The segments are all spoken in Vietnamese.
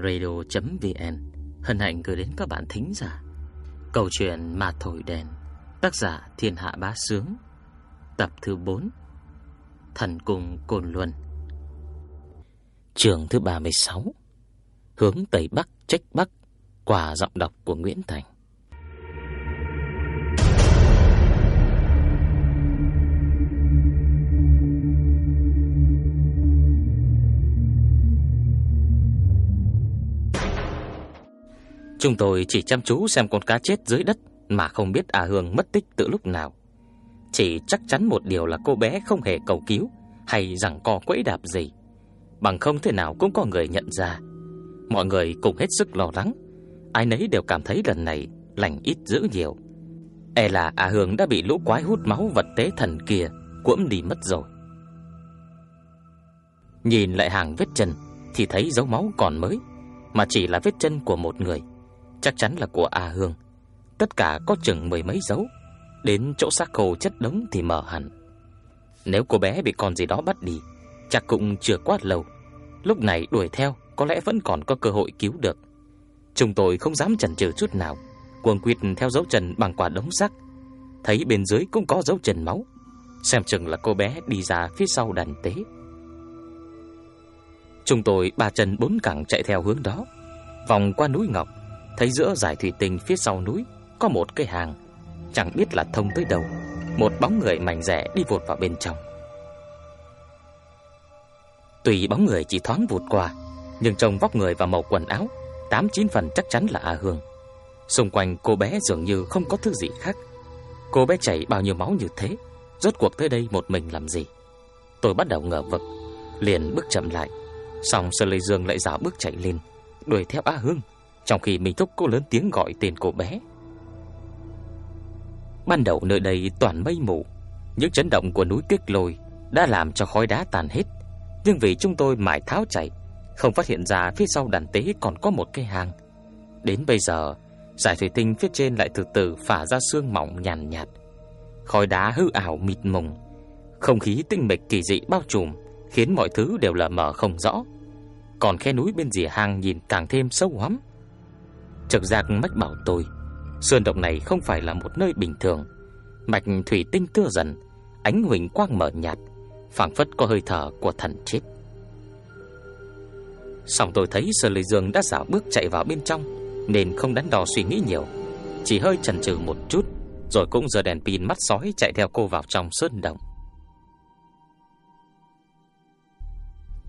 vnradio.vn hân hạnh gửi đến các bạn thính giả. Câu chuyện mà thổi đèn, tác giả Thiên Hạ Bá Sướng. Tập thứ 4 Thần cùng Cồn Luân. Trường thứ 36 Hướng Tây Bắc trách Bắc Quả giọng đọc của Nguyễn Thành. Chúng tôi chỉ chăm chú xem con cá chết dưới đất Mà không biết à Hương mất tích từ lúc nào. Chỉ chắc chắn một điều là cô bé không hề cầu cứu Hay rằng co quẫy đạp gì. Bằng không thể nào cũng có người nhận ra. Mọi người cùng hết sức lo lắng. Ai nấy đều cảm thấy lần này Lành ít dữ nhiều. E là à Hương đã bị lũ quái hút máu vật tế thần kia Cuỗm đi mất rồi. Nhìn lại hàng vết chân Thì thấy dấu máu còn mới, Mà chỉ là vết chân của một người chắc chắn là của A Hương. Tất cả có chừng mười mấy dấu, đến chỗ xác khô chất đống thì mở hẳn. Nếu cô bé bị con gì đó bắt đi, chắc cũng chưa quá lâu. Lúc này đuổi theo có lẽ vẫn còn có cơ hội cứu được. Chúng tôi không dám chần chừ chút nào, cuồng quyết theo dấu chân bằng quả đống xác. Thấy bên dưới cũng có dấu chân máu, xem chừng là cô bé đi ra phía sau đàn tế. Chúng tôi ba chân bốn cẳng chạy theo hướng đó, vòng qua núi ngọc, Thấy giữa dải thủy tinh phía sau núi Có một cái hàng, Chẳng biết là thông tới đâu. Một bóng người mảnh rẻ đi vụt vào bên trong. Tùy bóng người chỉ thoáng vụt qua, Nhưng trông vóc người và màu quần áo, Tám chín phần chắc chắn là A Hương. Xung quanh cô bé dường như không có thứ gì khác. Cô bé chảy bao nhiêu máu như thế, Rốt cuộc tới đây một mình làm gì? Tôi bắt đầu ngờ vực, Liền bước chậm lại. Xong Sơ Lê Dương lại dạo bước chạy lên, Đuổi theo A Hương trong khi Minh Thúc cô lớn tiếng gọi tên cô bé. Ban đầu nơi đây toàn mây mù, những chấn động của núi tuyết lôi đã làm cho khói đá tàn hết, nhưng vì chúng tôi mãi tháo chạy, không phát hiện ra phía sau đàn tế còn có một cái hang. Đến bây giờ, giải thủy tinh phía trên lại từ từ phả ra sương mỏng nhàn nhạt, khói đá hư ảo mịt mùng, không khí tinh mịch kỳ dị bao trùm, khiến mọi thứ đều lờ mờ không rõ. Còn khe núi bên rìa hang nhìn càng thêm sâu hoắm, Trực giác mách bảo tôi, Sơn động này không phải là một nơi bình thường. Mạch thủy tinh tưa dần, Ánh huỳnh quang mở nhạt, phảng phất có hơi thở của thần chết. Xong tôi thấy Sơn Lê Dương đã dạo bước chạy vào bên trong, Nên không đắn đo suy nghĩ nhiều, Chỉ hơi chần chừ một chút, Rồi cũng giờ đèn pin mắt sói chạy theo cô vào trong sơn động.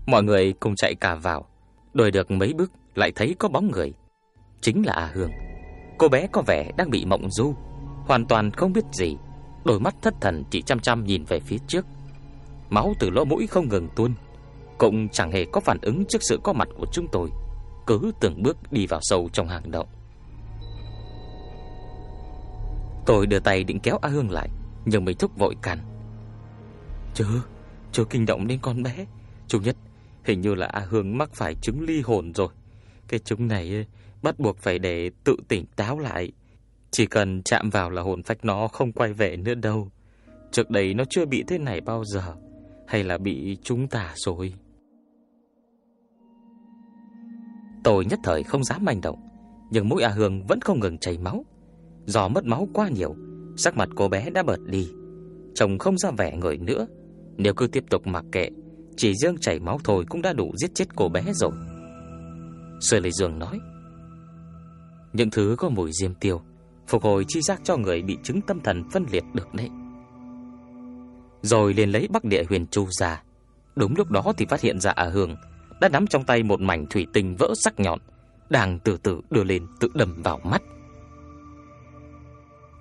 Mọi người cùng chạy cả vào, Đuổi được mấy bước Lại thấy có bóng người chính là A Hương. Cô bé có vẻ đang bị mộng du, hoàn toàn không biết gì, đôi mắt thất thần chỉ chăm chăm nhìn về phía trước. Máu từ lỗ mũi không ngừng tuôn, cũng chẳng hề có phản ứng trước sự có mặt của chúng tôi, cứ từng bước đi vào sâu trong hang động. Tôi đưa tay định kéo A Hương lại, nhưng mình thúc vội cản. Chưa, chưa kinh động đến con bé. Chủ nhất, hình như là A Hương mắc phải chứng ly hồn rồi. Cái chứng này bắt buộc phải để tự tỉnh táo lại. Chỉ cần chạm vào là hồn phách nó không quay về nữa đâu. Trước đây nó chưa bị thế này bao giờ, hay là bị chúng ta rồi. Tôi nhất thời không dám manh động, nhưng mũi A Hương vẫn không ngừng chảy máu. Do mất máu quá nhiều, sắc mặt cô bé đã bợt đi, trông không ra vẻ người nữa. Nếu cứ tiếp tục mặc kệ, chỉ riêng chảy máu thôi cũng đã đủ giết chết cô bé rồi. Sư Lê Dương nói, những thứ có mùi diêm tiêu, Phục hồi chi giác cho người bị chứng tâm thần phân liệt được đấy. Rồi liền lấy bắc địa huyền chu ra. Đúng lúc đó thì phát hiện ra à hương Đã nắm trong tay một mảnh thủy tinh vỡ sắc nhọn, Đang từ từ đưa lên tự đâm vào mắt.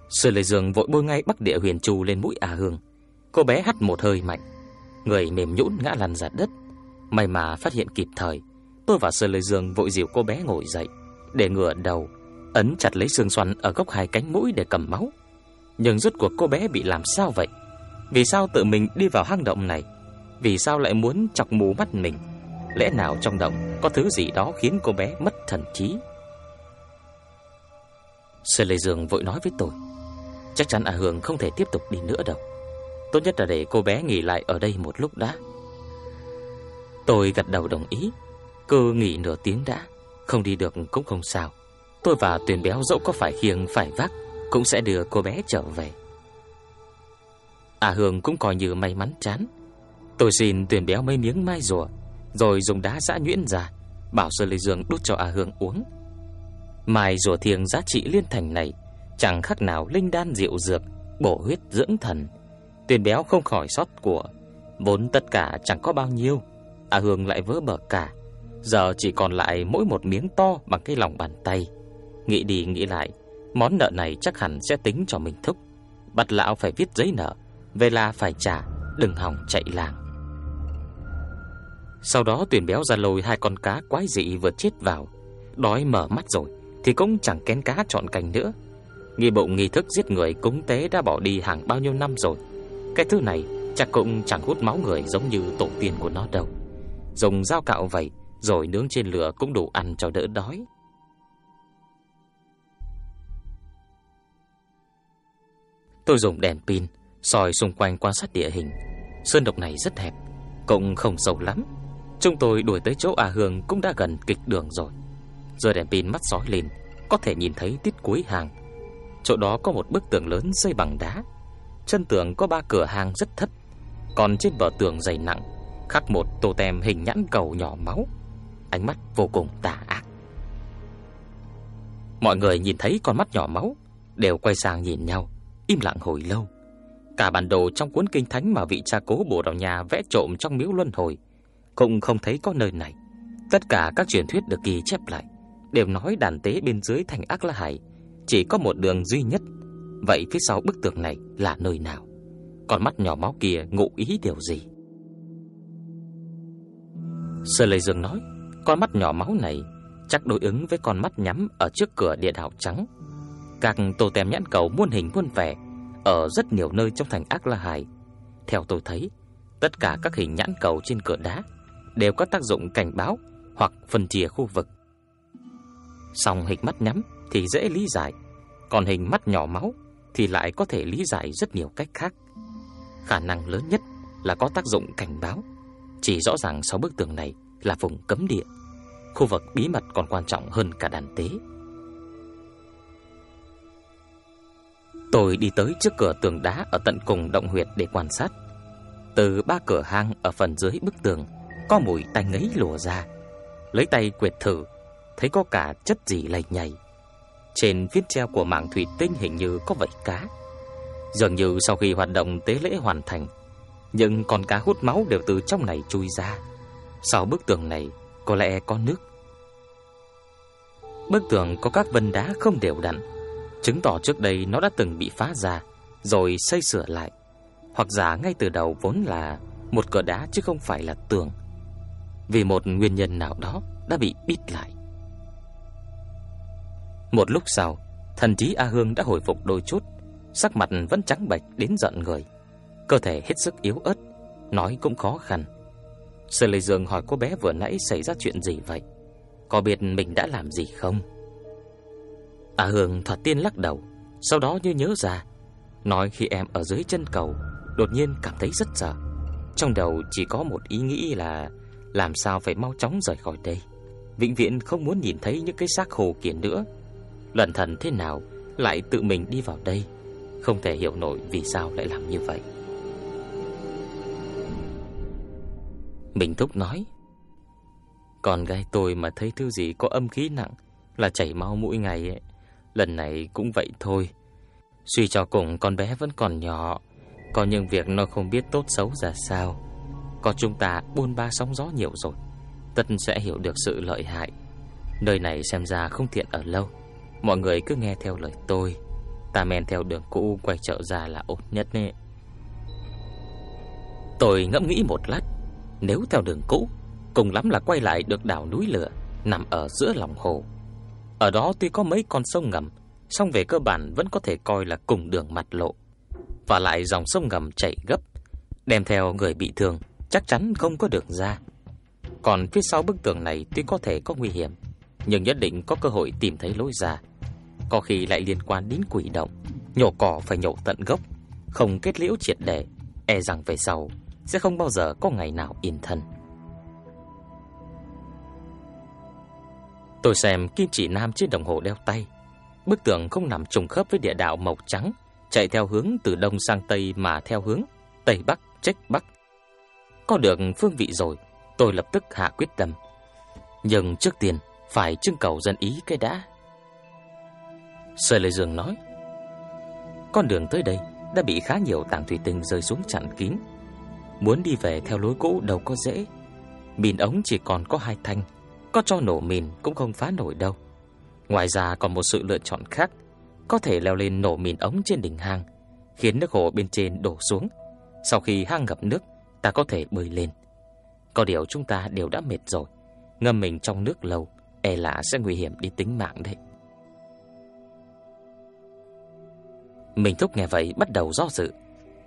Sư Lê Dương vội bôi ngay bắc địa huyền chu lên mũi à hương. Cô bé hắt một hơi mạnh, Người mềm nhũn ngã lăn ra đất. May mà phát hiện kịp thời, Tôi và Sư Lê Dương vội dìu cô bé ngồi dậy, Để ngửa đầu ấn chặt lấy xương xoắn ở góc hai cánh mũi để cầm máu. Nhưng rốt cuộc cô bé bị làm sao vậy? Vì sao tự mình đi vào hang động này? Vì sao lại muốn chọc mù mắt mình? Lẽ nào trong động có thứ gì đó khiến cô bé mất thần trí? Sơ Lê Dương vội nói với tôi, chắc chắn A Hương không thể tiếp tục đi nữa đâu. Tốt nhất là để cô bé nghỉ lại ở đây một lúc đã. Tôi gật đầu đồng ý, Cứ nghỉ nửa tiếng đã, không đi được cũng không sao. Tôi và tuyển Béo dẫu có phải khiêng phải vác cũng sẽ đưa cô bé trở về. À Hương cũng coi như may mắn chán. Tôi xin tuyển Béo mấy miếng mai rùa, rồi dùng đá giã nhuyễn ra, bảo Sơ Lê Dương đút cho A Hương uống. Mai rùa thiêng giá trị liên thành này chẳng khác nào linh đan diệu dược, bổ huyết dưỡng thần. tuyển Béo không khỏi sót của, vốn tất cả chẳng có bao nhiêu, A Hương lại vỡ bờ cả. Giờ chỉ còn lại mỗi một miếng to bằng cái lòng bàn tay. Nghĩ đi nghĩ lại, món nợ này chắc hẳn sẽ tính cho mình thúc. Bắt lão phải viết giấy nợ, về là phải trả, đừng hòng chạy làng. Sau đó tuyển béo ra lôi hai con cá quái dị vừa chết vào, đói mở mắt rồi thì cũng chẳng kén cá chọn cành nữa. Nghi bụng nghi thức giết người cúng tế đã bỏ đi hàng bao nhiêu năm rồi. Cái thứ này chắc cũng chẳng hút máu người giống như tổ tiên của nó đâu. Dùng dao cạo vậy rồi nướng trên lửa cũng đủ ăn cho đỡ đói. Tôi dùng đèn pin soi xung quanh quan sát địa hình. Sơn độc này rất hẹp, cũng không sâu lắm. Chúng tôi đuổi tới chỗ A Hương cũng đã gần kịch đường rồi. Giờ đèn pin mắt dõi lên, có thể nhìn thấy tít cuối hàng. Chỗ đó có một bức tường lớn xây bằng đá. Chân tường có ba cửa hàng rất thấp, còn trên bờ tường dày nặng khắc một tô tem hình nhãn cầu nhỏ máu, ánh mắt vô cùng tà ác. Mọi người nhìn thấy con mắt nhỏ máu đều quay sang nhìn nhau, im lặng hồi lâu. Cả bản đồ trong cuốn kinh thánh mà vị cha cố bổ đào nhà vẽ trộm trong miếu luân hồi cũng không thấy có nơi này. Tất cả các truyền thuyết được ghi chép lại đều nói đàn tế bên dưới thành Ác La Hải chỉ có một đường duy nhất. Vậy phía sau bức tường này là nơi nào? Con mắt nhỏ máu kia ngụ ý điều gì? Sơ Lê Dương nói, con mắt nhỏ máu này chắc đối ứng với con mắt nhắm ở trước cửa địa đạo trắng. Các tổ tem nhãn cầu muôn hình muôn vẻ ở rất nhiều nơi trong thành Ác La Hải. Theo tôi thấy, tất cả các hình nhãn cầu trên cửa đá đều có tác dụng cảnh báo hoặc phân chia khu vực. Song hình mắt nhắm thì dễ lý giải, còn hình mắt nhỏ máu thì lại có thể lý giải rất nhiều cách khác. Khả năng lớn nhất là có tác dụng cảnh báo. Chỉ rõ ràng sau bức tường này là vùng cấm địa, khu vực bí mật còn quan trọng hơn cả đàn tế. Tôi đi tới trước cửa tường đá ở tận cùng động huyệt để quan sát. Từ ba cửa hang ở phần dưới bức tường có mùi tanh ngấy lùa ra. Lấy tay quệt thử, thấy có cả chất gì lầy nhầy. Trên phiến treo của mạng thủy tinh hình như có vảy cá. Dường như sau khi hoạt động tế lễ hoàn thành, những con cá hút máu đều từ trong này chui ra. Sau bức tường này có lẽ có nước. Bức tường có các vân đá không đều đặn, chứng tỏ trước đây nó đã từng bị phá ra rồi xây sửa lại, hoặc giả ngay từ đầu vốn là một cửa đá chứ không phải là tường. Vì một nguyên nhân nào đó đã bị bít lại. Một lúc sau, thần trí A Hương đã hồi phục đôi chút, sắc mặt vẫn trắng bệch đến giận người, cơ thể hết sức yếu ớt, nói cũng khó khăn. Sở Lệ Dương hỏi cô bé vừa nãy xảy ra chuyện gì vậy? Có biết mình đã làm gì không? A Hương thoạt tiên lắc đầu, sau đó như nhớ ra, nói khi em ở dưới chân cầu, đột nhiên cảm thấy rất sợ. Trong đầu chỉ có một ý nghĩ là làm sao phải mau chóng rời khỏi đây. Vĩnh viễn không muốn nhìn thấy những cái xác hồ kia nữa. Lần thần thế nào lại tự mình đi vào đây, không thể hiểu nổi vì sao lại làm như vậy. Bình Thúc nói, Con gái tôi mà thấy thứ gì có âm khí nặng là chảy máu mỗi ngày ấy. Lần này cũng vậy thôi. Suy cho cùng con bé vẫn còn nhỏ, có những việc nó không biết tốt xấu ra sao. Có chúng ta buôn ba sóng gió nhiều rồi, tất sẽ hiểu được sự lợi hại. Nơi này xem ra không tiện ở lâu. Mọi người cứ nghe theo lời tôi, ta men theo đường cũ quay trở ra là ổn nhất nè. Tôi ngẫm nghĩ một lát, nếu theo đường cũ, cùng lắm là quay lại được đảo núi lửa nằm ở giữa lòng hồ. Ở đó tuy có mấy con sông ngầm, song về cơ bản vẫn có thể coi là cùng đường mặt lộ. Và lại dòng sông ngầm chảy gấp, đem theo người bị thương, chắc chắn không có đường ra. Còn phía sau bức tường này tuy có thể có nguy hiểm, nhưng nhất định có cơ hội tìm thấy lối ra. Có khi lại liên quan đến quỷ động, nhổ cỏ phải nhổ tận gốc, không kết liễu triệt để, e rằng về sau sẽ không bao giờ có ngày nào yên thân. Tôi xem kim chỉ nam trên đồng hồ đeo tay, bức tường không nằm trùng khớp với địa đạo màu trắng, chạy theo hướng từ đông sang tây mà theo hướng tây bắc trách bắc. Có được phương vị rồi, tôi lập tức hạ quyết tâm. Nhưng trước tiên phải trưng cầu dân ý cái đã. Sơ Lê Dương nói, con đường tới đây đã bị khá nhiều tảng thủy tinh rơi xuống chặn kín. Muốn đi về theo lối cũ đâu có dễ. bình ống chỉ còn có hai thanh, có cho nổ mìn cũng không phá nổi đâu. Ngoài ra còn một sự lựa chọn khác, có thể leo lên nổ mìn ống trên đỉnh hang, khiến nước hồ bên trên đổ xuống. Sau khi hang ngập nước, ta có thể bơi lên. Có điều chúng ta đều đã mệt rồi, ngâm mình trong nước lâu, e là sẽ nguy hiểm đi tính mạng đấy. Mình Thúc nghe vậy bắt đầu do dự,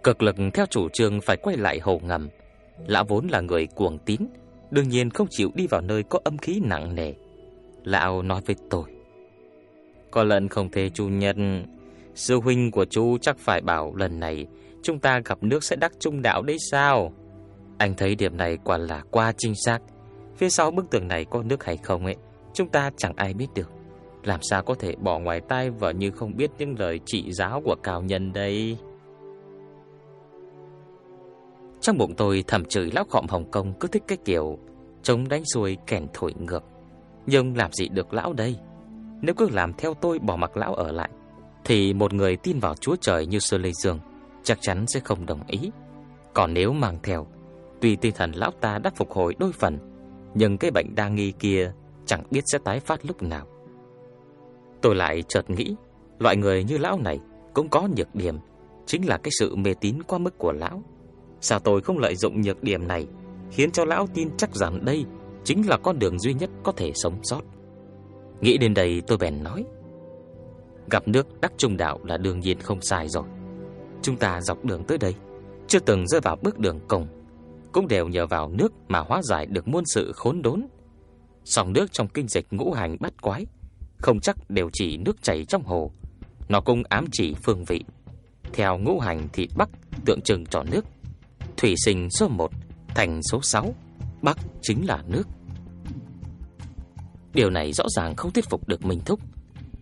cực lực theo chủ trương phải quay lại hồ ngầm. Lão vốn là người cuồng tín, đương nhiên không chịu đi vào nơi có âm khí nặng nề. Lão nói với tôi: "Có lần không thể chủ nhân, sư huynh của chú chắc phải bảo lần này chúng ta gặp nước sẽ đắc trung đạo đấy sao?" Anh thấy điểm này quả là quá chính xác. Phía sau bức tường này có nước hay không ấy, chúng ta chẳng ai biết được. Làm sao có thể bỏ ngoài tai vợ như không biết những lời chỉ giáo của cao nhân đây trong bụng tôi thầm chửi lão khọm Hồng Kông cứ thích cái kiểu Chống đánh xuôi kèn thổi ngược. Nhưng làm gì được lão đây? Nếu cứ làm theo tôi bỏ mặc lão ở lại Thì một người tin vào Chúa Trời như Sơ Lê Dương Chắc chắn sẽ không đồng ý. Còn nếu mang theo Tuy tinh thần lão ta đã phục hồi đôi phần Nhưng cái bệnh đa nghi kia Chẳng biết sẽ tái phát lúc nào. Tôi lại chợt nghĩ, loại người như lão này cũng có nhược điểm, chính là cái sự mê tín quá mức của lão. Sao tôi không lợi dụng nhược điểm này, khiến cho lão tin chắc rằng đây chính là con đường duy nhất có thể sống sót. Nghĩ đến đây tôi bèn nói, gặp nước đắc trung đạo là đương nhiên không sai rồi. Chúng ta dọc đường tới đây, chưa từng rơi vào bước đường cùng, cũng đều nhờ vào nước mà hóa giải được muôn sự khốn đốn. Sòng nước trong kinh dịch ngũ hành bắt quái không chắc đều chỉ nước chảy trong hồ. Nó cũng ám chỉ phương vị. Theo ngũ hành thì Bắc tượng trưng cho nước, thủy sinh số 1 thành số 6, Bắc chính là nước. Điều này rõ ràng không thuyết phục được Minh Thúc,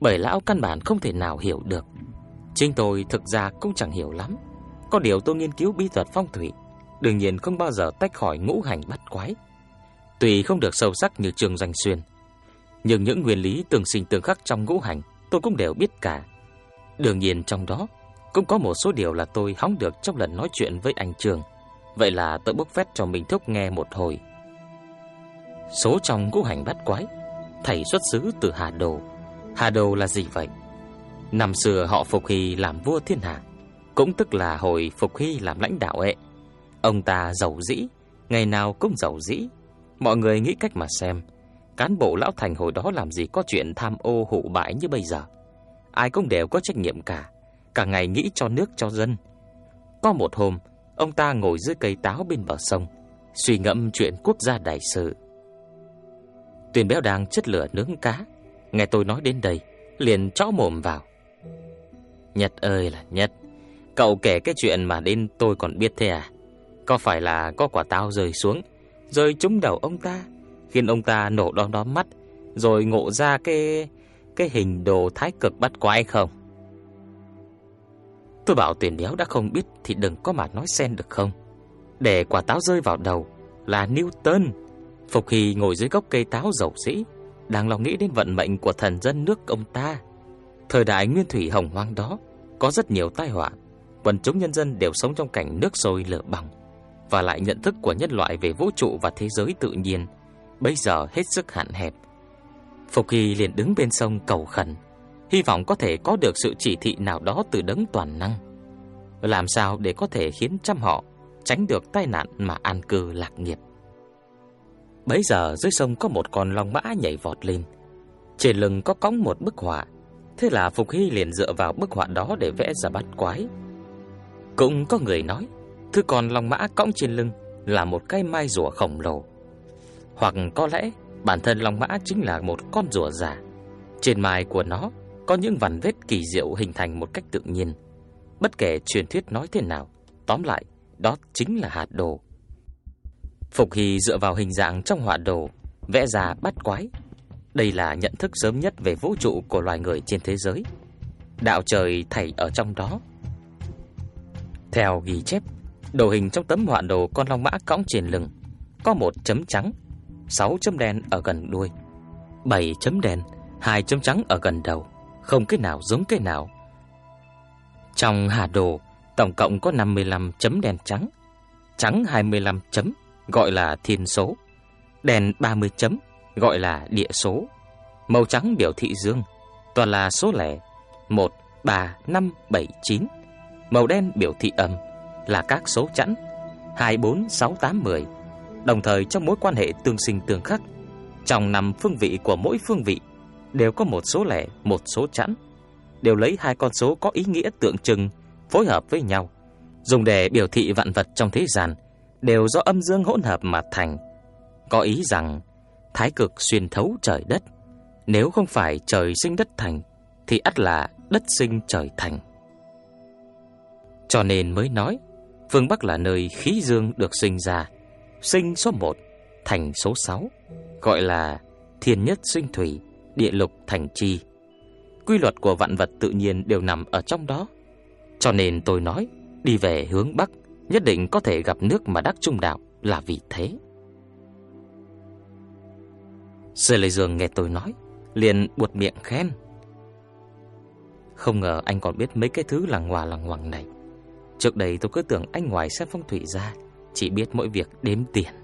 bởi lão căn bản không thể nào hiểu được. Chính tôi thực ra cũng chẳng hiểu lắm. Có điều tôi nghiên cứu bí thuật phong thủy, đương nhiên không bao giờ tách khỏi ngũ hành bắt quái. Tuy không được sâu sắc như Trường danh Xuyên, nhưng những nguyên lý tương sinh tương khắc trong ngũ hành tôi cũng đều biết cả. Đương nhiên trong đó cũng có một số điều là tôi hóng được trong lần nói chuyện với anh Trường. Vậy là tôi bốc phét cho mình thúc nghe một hồi. Số trong ngũ hành bắt quái, thầy xuất xứ từ Hà Đồ. Hà Đồ là gì vậy? Năm xưa họ Phục Hy làm vua thiên hạ, cũng tức là hồi Phục Hy làm lãnh đạo ấy. Ông ta giàu dĩ, ngày nào cũng giàu dĩ. Mọi người nghĩ cách mà xem, Cán bộ lão thành hồi đó làm gì có chuyện tham ô hụ bãi như bây giờ. Ai cũng đều có trách nhiệm cả, cả ngày nghĩ cho nước cho dân. Có một hôm, ông ta ngồi dưới cây táo bên bờ sông, suy ngẫm chuyện quốc gia đại sự. Tuyền béo đang chất lửa nướng cá, nghe tôi nói đến đây, liền chó mồm vào. Nhật ơi là Nhật, cậu kể cái chuyện mà đến tôi còn biết thế à? Có phải là có quả táo rơi xuống, rơi trúng đầu ông ta? khiến ông ta nổ đom đóm mắt, rồi ngộ ra cái cái hình đồ thái cực bắt quái không? Tôi bảo tuyển béo đã không biết thì đừng có mà nói xen được không? Để quả táo rơi vào đầu là Newton. Phục Hy ngồi dưới gốc cây táo dầu dĩ, đang lo nghĩ đến vận mệnh của thần dân nước ông ta. Thời đại nguyên thủy hồng hoang đó có rất nhiều tai họa, quần chúng nhân dân đều sống trong cảnh nước sôi lửa bỏng và lại nhận thức của nhân loại về vũ trụ và thế giới tự nhiên bây giờ hết sức hạn hẹp. Phục Hy liền đứng bên sông cầu khẩn, hy vọng có thể có được sự chỉ thị nào đó từ đấng toàn năng. Làm sao để có thể khiến trăm họ tránh được tai nạn mà an cư lạc nghiệp. Bấy giờ dưới sông có một con long mã nhảy vọt lên, trên lưng có cõng một bức họa, thế là Phục Hy liền dựa vào bức họa đó để vẽ ra bắt quái. Cũng có người nói, thứ con long mã cõng trên lưng là một cái mai rùa khổng lồ. Hoặc có lẽ bản thân Long Mã chính là một con rùa giả. Trên mai của nó có những vằn vết kỳ diệu hình thành một cách tự nhiên. Bất kể truyền thuyết nói thế nào, tóm lại, đó chính là hạt đồ. Phục Hy dựa vào hình dạng trong họa đồ, vẽ ra bắt quái. Đây là nhận thức sớm nhất về vũ trụ của loài người trên thế giới. Đạo trời thảy ở trong đó. Theo ghi chép, đồ hình trong tấm họa đồ con long mã cõng trên lưng có một chấm trắng, sáu chấm đen ở gần đuôi, bảy chấm đen, hai chấm trắng ở gần đầu, không cái nào giống cái nào. Trong hà đồ, tổng cộng có 55 chấm đèn trắng, trắng 25 chấm gọi là thiên số, đèn 30 chấm gọi là địa số. Màu trắng biểu thị dương, toàn là số lẻ 1, 3, 5, 7, 9. Màu đen biểu thị âm là các số chẵn 2, 4, 6, 8, 10. Đồng thời trong mối quan hệ tương sinh tương khắc, trong năm phương vị của mỗi phương vị đều có một số lẻ, một số chẵn, đều lấy hai con số có ý nghĩa tượng trưng phối hợp với nhau, dùng để biểu thị vạn vật trong thế gian đều do âm dương hỗn hợp mà thành. Có ý rằng thái cực xuyên thấu trời đất, nếu không phải trời sinh đất thành thì ắt là đất sinh trời thành. Cho nên mới nói, phương Bắc là nơi khí dương được sinh ra, sinh số 1, thành số 6, gọi là thiên nhất sinh thủy, địa lục thành chi. Quy luật của vạn vật tự nhiên đều nằm ở trong đó. Cho nên tôi nói, đi về hướng Bắc nhất định có thể gặp nước mà đắc trung đạo là vì thế. Sư Lê Dương nghe tôi nói, liền buột miệng khen. Không ngờ anh còn biết mấy cái thứ lằng hòa lằng hoàng này. Trước đây tôi cứ tưởng anh ngoài xem phong thủy ra, chỉ biết mỗi việc đếm tiền.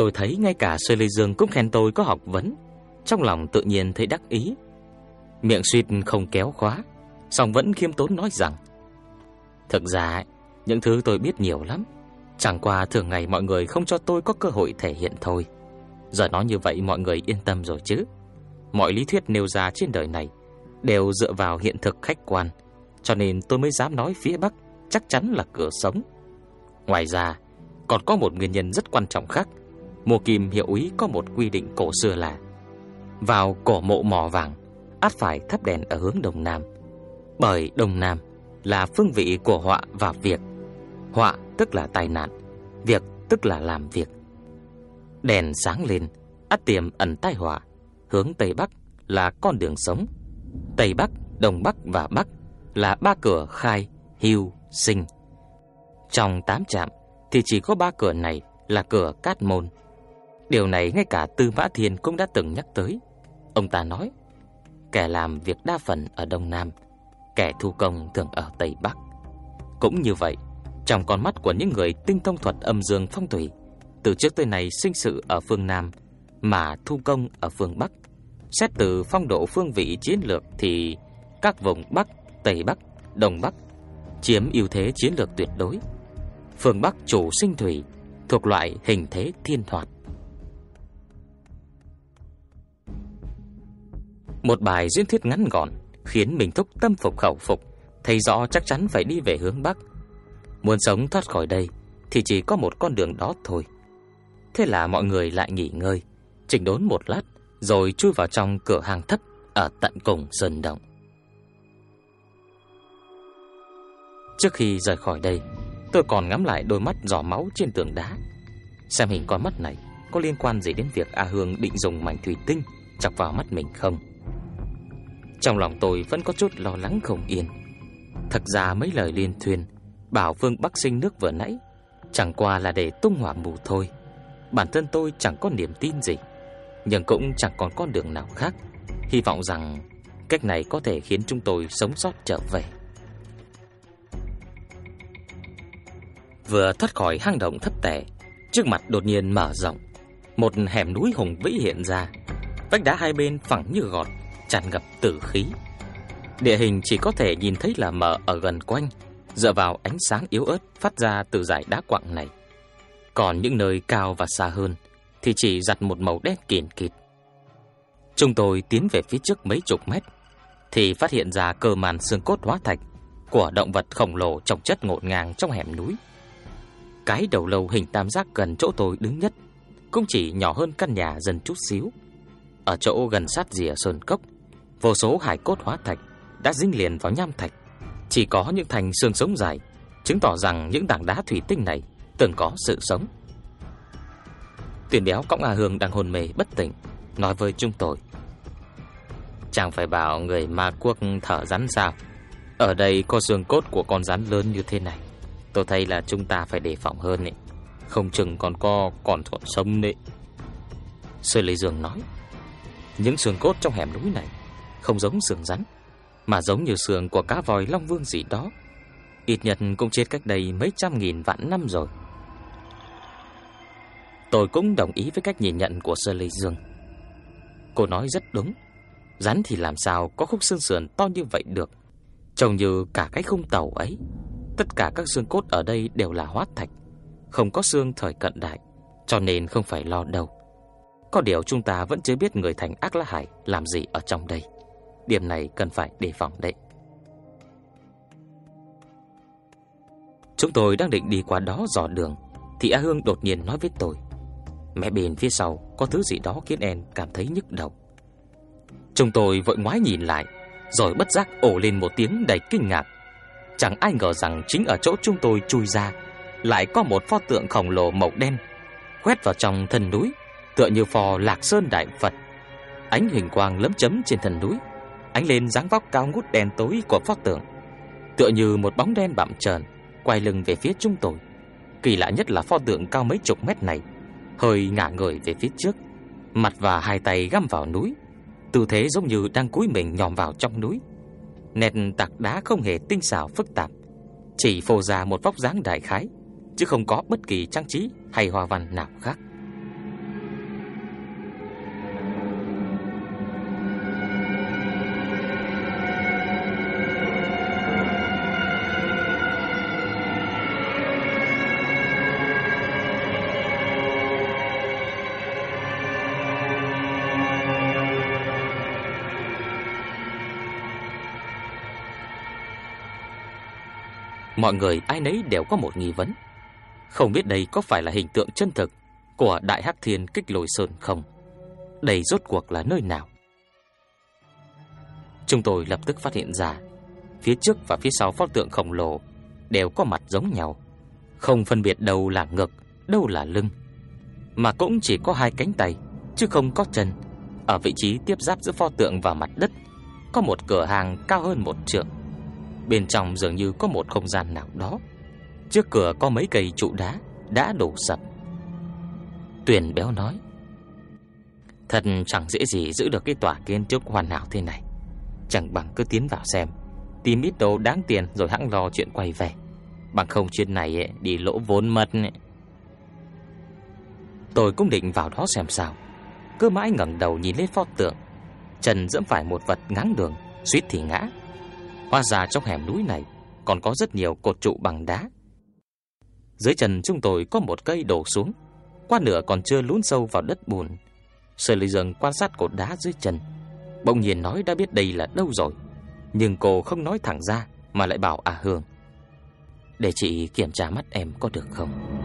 Tôi thấy ngay cả Sơ Lê Dương cũng khen tôi có học vấn, trong lòng tự nhiên thấy đắc ý. Miệng suýt không kéo khóa, song vẫn khiêm tốn nói rằng Thực ra, những thứ tôi biết nhiều lắm, chẳng qua thường ngày mọi người không cho tôi có cơ hội thể hiện thôi. Giờ nói như vậy mọi người yên tâm rồi chứ. Mọi lý thuyết nêu ra trên đời này đều dựa vào hiện thực khách quan, cho nên tôi mới dám nói phía Bắc chắc chắn là cửa sống. Ngoài ra, còn có một nguyên nhân rất quan trọng khác. Mùa Kim hiệu úy có một quy định cổ xưa là vào cổ mộ mỏ vàng, ắt phải thắp đèn ở hướng đông nam. Bởi đông nam là phương vị của họa và việc. Họa tức là tai nạn, việc tức là làm việc. Đèn sáng lên, ắt tiềm ẩn tai họa, hướng tây bắc là con đường sống. Tây bắc, đông bắc và bắc là ba cửa khai, hưu, sinh. Trong tám trạm thì chỉ có ba cửa này là cửa cát môn. Điều này ngay cả Tư Mã Thiên cũng đã từng nhắc tới. Ông ta nói, kẻ làm việc đa phần ở Đông Nam, kẻ thu công thường ở Tây Bắc. Cũng như vậy, trong con mắt của những người tinh thông thuật âm dương phong thủy, từ trước tới nay sinh sự ở phương Nam mà thu công ở phương Bắc. Xét từ phong độ phương vị chiến lược thì các vùng Bắc, Tây Bắc, Đông Bắc chiếm ưu thế chiến lược tuyệt đối. Phương Bắc chủ sinh thủy, thuộc loại hình thế thiên hoạt. Một bài diễn thuyết ngắn gọn khiến mình thúc tâm phục khẩu phục, thấy rõ chắc chắn phải đi về hướng Bắc. Muốn sống thoát khỏi đây thì chỉ có một con đường đó thôi. Thế là mọi người lại nghỉ ngơi, chỉnh đốn một lát rồi chui vào trong cửa hàng thấp ở tận cùng sơn động. Trước khi rời khỏi đây, tôi còn ngắm lại đôi mắt giỏ máu trên tường đá. Xem hình con mắt này có liên quan gì đến việc A Hương định dùng mảnh thủy tinh chọc vào mắt mình không? Trong lòng tôi vẫn có chút lo lắng không yên. Thật ra mấy lời liên thuyền bảo Vương Bắc sinh nước vừa nãy chẳng qua là để tung hỏa mù thôi. Bản thân tôi chẳng có niềm tin gì, nhưng cũng chẳng còn con đường nào khác. Hy vọng rằng cách này có thể khiến chúng tôi sống sót trở về. Vừa thoát khỏi hang động thấp tẻ, trước mặt đột nhiên mở rộng, một hẻm núi hùng vĩ hiện ra. Vách đá hai bên phẳng như gọt, tràn ngập tử khí. Địa hình chỉ có thể nhìn thấy là mờ ở gần quanh, dựa vào ánh sáng yếu ớt phát ra từ dải đá quặng này. Còn những nơi cao và xa hơn thì chỉ giặt một màu đen kịt kịt. Chúng tôi tiến về phía trước mấy chục mét thì phát hiện ra cơ màn xương cốt hóa thạch của động vật khổng lồ trồng chất ngổn ngang trong hẻm núi. Cái đầu lâu hình tam giác gần chỗ tôi đứng nhất cũng chỉ nhỏ hơn căn nhà dần chút xíu. Ở chỗ gần sát rìa sơn cốc, vô số hải cốt hóa thạch đã dính liền vào nham thạch, chỉ có những thành xương sống dài, chứng tỏ rằng những tảng đá thủy tinh này từng có sự sống. Tuyển béo cõng A Hương đang hồn mê bất tỉnh Nói với chúng tôi. Chẳng phải bảo người ma quốc thở rắn sao? Ở đây có xương cốt của con rắn lớn như thế này. Tôi thấy là chúng ta phải đề phòng hơn ấy. Không chừng còn có còn thuận sống đấy. Sư Lê Dương nói Những xương cốt trong hẻm núi này không giống xương rắn, Mà giống như xương của cá vòi long vương gì đó. Ít nhất cũng chết cách đây mấy trăm nghìn vạn năm rồi. Tôi cũng đồng ý với cách nhìn nhận của Sơ Lê Dương. Cô nói rất đúng. Rắn thì làm sao có khúc xương sườn to như vậy được? Trông như cả cái khung tàu ấy. Tất cả các xương cốt ở đây đều là hóa thạch, Không có xương thời cận đại, Cho nên không phải lo đâu. Có điều chúng ta vẫn chưa biết người thành ác la hải Làm gì ở trong đây. Điểm này cần phải đề phòng đấy. Chúng tôi đang định đi qua đó dò đường, Thì A Hương đột nhiên nói với tôi. Mẹ bên phía sau có thứ gì đó khiến em cảm thấy nhức đầu. Chúng tôi vội ngoái nhìn lại, Rồi bất giác ổ lên một tiếng đầy kinh ngạc. Chẳng ai ngờ rằng chính ở chỗ chúng tôi chui ra, Lại có một pho tượng khổng lồ màu đen Quét vào trong thân núi, Tựa như phò lạc sơn đại Phật. Ánh hình quang lấm chấm trên thân núi. Ánh lên dáng vóc cao ngút đèn tối của pho tượng, Tựa như một bóng đen bặm trần Quay lưng về phía chúng tôi. Kỳ lạ nhất là pho tượng cao mấy chục mét này, Hơi ngả người về phía trước, Mặt và hai tay găm vào núi, Tư thế giống như đang cúi mình nhòm vào trong núi. Nét tạc đá không hề tinh xảo phức tạp, Chỉ phô ra một vóc dáng đại khái, Chứ không có bất kỳ trang trí hay hoa văn nào khác. Mọi người ai nấy đều có một nghi vấn. Không biết đây có phải là hình tượng chân thực Của Đại Hắc Thiên Kích Lồi Sơn không? Đây rốt cuộc là nơi nào? Chúng tôi lập tức phát hiện ra, Phía trước và phía sau pho tượng khổng lồ Đều có mặt giống nhau. Không phân biệt đâu là ngực, Đâu là lưng, Mà cũng chỉ có hai cánh tay, Chứ không có chân. Ở vị trí tiếp giáp giữa pho tượng và mặt đất, Có một cửa hàng cao hơn một trượng. Bên trong dường như có một không gian nào đó. Trước cửa có mấy cây trụ đá Đã đổ sập. Tuyền béo nói Thật chẳng dễ gì giữ được cái tòa kiến trúc hoàn hảo thế này. Chẳng bằng cứ tiến vào xem Tìm ít đồ đáng tiền rồi hãng lo chuyện quay về. Bằng không chuyện này ấy, đi lỗ vốn mất ấy. Tôi cũng định vào đó xem sao. Cứ mãi ngẩng đầu nhìn lên pho tượng Trần dẫm phải một vật ngáng đường Suýt thì ngã. Hóa ra trong hẻm núi này còn có rất nhiều cột trụ bằng đá. Dưới chân chúng tôi có một cây đổ xuống, qua nửa còn chưa lún sâu vào đất bùn. Sở Lý Dương quan sát cột đá dưới chân, bỗng nhiên nói đã biết đây là đâu rồi, nhưng cô không nói thẳng ra mà lại bảo à Hương, để chị kiểm tra mắt em có được không?